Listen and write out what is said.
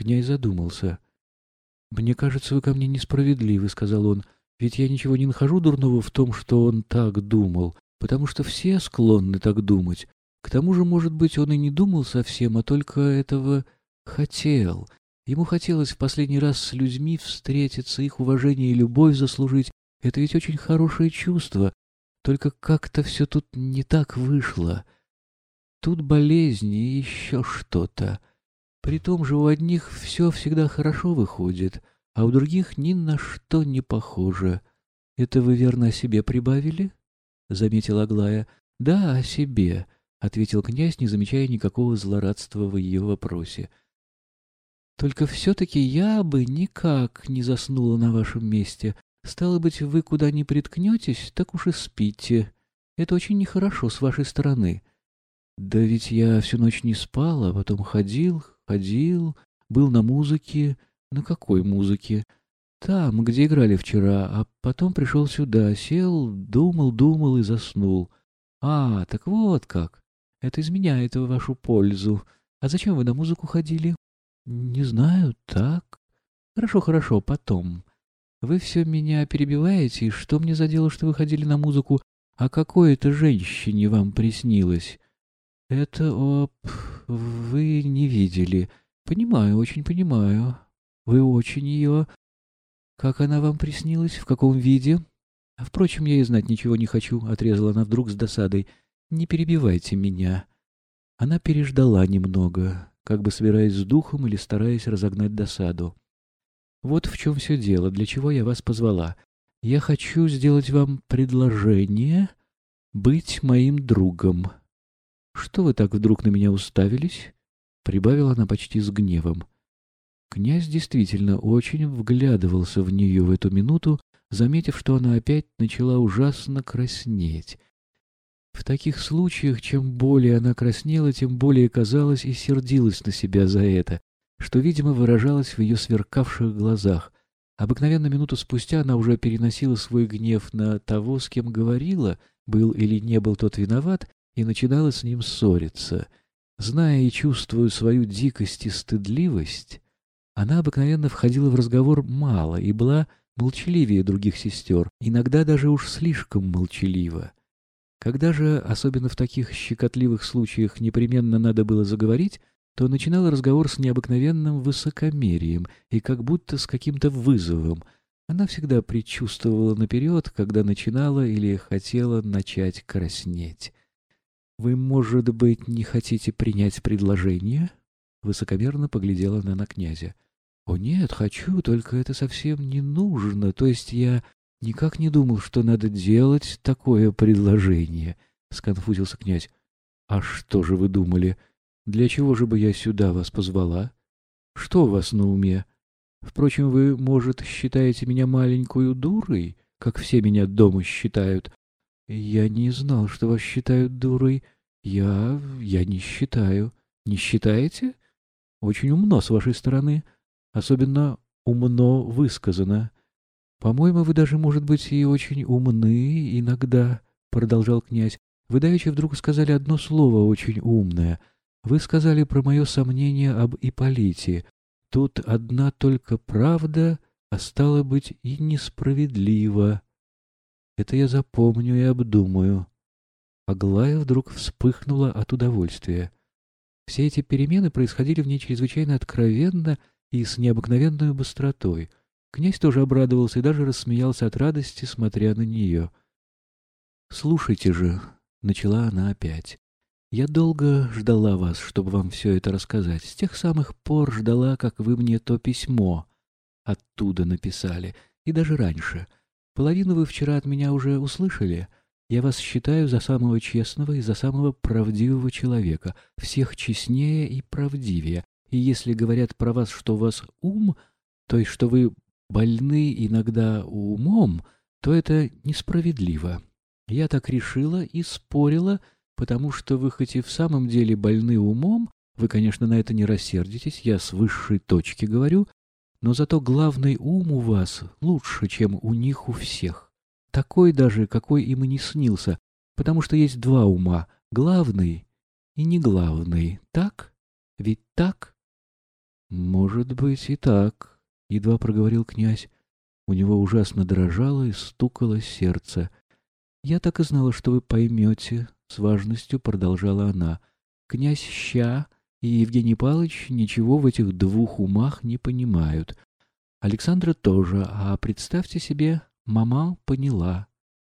Князь задумался. «Мне кажется, вы ко мне несправедливы», — сказал он. «Ведь я ничего не нахожу дурного в том, что он так думал, потому что все склонны так думать. К тому же, может быть, он и не думал совсем, а только этого хотел. Ему хотелось в последний раз с людьми встретиться, их уважение и любовь заслужить. Это ведь очень хорошее чувство. Только как-то все тут не так вышло. Тут болезнь и еще что-то. При том же у одних все всегда хорошо выходит, а у других ни на что не похоже. Это вы верно о себе прибавили? — заметила Аглая. — Да, о себе, — ответил князь, не замечая никакого злорадства в ее вопросе. — Только все-таки я бы никак не заснула на вашем месте. Стало быть, вы куда ни приткнетесь, так уж и спите. Это очень нехорошо с вашей стороны. Да ведь я всю ночь не спал, а потом ходил, ходил, был на музыке. На какой музыке? Там, где играли вчера, а потом пришел сюда, сел, думал, думал и заснул. А, так вот как. Это изменяет в вашу пользу. А зачем вы на музыку ходили? Не знаю, так. Хорошо, хорошо, потом. Вы все меня перебиваете, и что мне за дело, что вы ходили на музыку, а какой это женщине вам приснилось? Это, оп, вы не видели. Понимаю, очень понимаю. Вы очень ее... Как она вам приснилась? В каком виде? А, впрочем, я и знать ничего не хочу, — отрезала она вдруг с досадой. Не перебивайте меня. Она переждала немного, как бы собираясь с духом или стараясь разогнать досаду. Вот в чем все дело, для чего я вас позвала. Я хочу сделать вам предложение быть моим другом. Что вы так вдруг на меня уставились? Прибавила она почти с гневом. Князь действительно очень вглядывался в нее в эту минуту, заметив, что она опять начала ужасно краснеть. В таких случаях, чем более она краснела, тем более казалось и сердилась на себя за это что, видимо, выражалось в ее сверкавших глазах. Обыкновенно минуту спустя она уже переносила свой гнев на того, с кем говорила, был или не был тот виноват, и начинала с ним ссориться. Зная и чувствуя свою дикость и стыдливость, она обыкновенно входила в разговор мало и была молчаливее других сестер, иногда даже уж слишком молчалива. Когда же, особенно в таких щекотливых случаях, непременно надо было заговорить, то начинала разговор с необыкновенным высокомерием и как будто с каким-то вызовом. Она всегда предчувствовала наперед, когда начинала или хотела начать краснеть. «Вы, может быть, не хотите принять предложение?» Высокомерно поглядела она на князя. «О нет, хочу, только это совсем не нужно. То есть я никак не думал, что надо делать такое предложение», — сконфузился князь. «А что же вы думали?» Для чего же бы я сюда вас позвала? Что у вас на уме? Впрочем, вы, может, считаете меня маленькую дурой, как все меня дома считают. Я не знал, что вас считают дурой. Я... я не считаю. Не считаете? Очень умно с вашей стороны. Особенно умно высказано. По-моему, вы даже, может быть, и очень умны иногда, — продолжал князь. Вы давеча вдруг сказали одно слово очень умное — вы сказали про мое сомнение об Иполите. Тут одна только правда, а стало быть и несправедливо. Это я запомню и обдумаю. Аглая вдруг вспыхнула от удовольствия. Все эти перемены происходили в ней чрезвычайно откровенно и с необыкновенной быстротой. Князь тоже обрадовался и даже рассмеялся от радости, смотря на нее. «Слушайте же», — начала она опять, я долго ждала вас, чтобы вам все это рассказать. С тех самых пор ждала, как вы мне то письмо оттуда написали, и даже раньше. Половину вы вчера от меня уже услышали. Я вас считаю за самого честного и за самого правдивого человека, всех честнее и правдивее. И если говорят про вас, что у вас ум, то есть что вы больны иногда умом, то это несправедливо. Я так решила и спорила, потому что вы хоть и в самом деле больны умом, вы, конечно, на это не рассердитесь, я с высшей точки говорю, но зато главный ум у вас лучше, чем у них у всех. Такой даже, какой им и не снился, потому что есть два ума — главный и неглавный. Так? Ведь так? «Может быть и так», — едва проговорил князь. У него ужасно дрожало и стукало сердце. «Я так и знала, что вы поймете», — с важностью продолжала она. «Князь Ща и Евгений Павлович ничего в этих двух умах не понимают. Александра тоже, а представьте себе, мама поняла.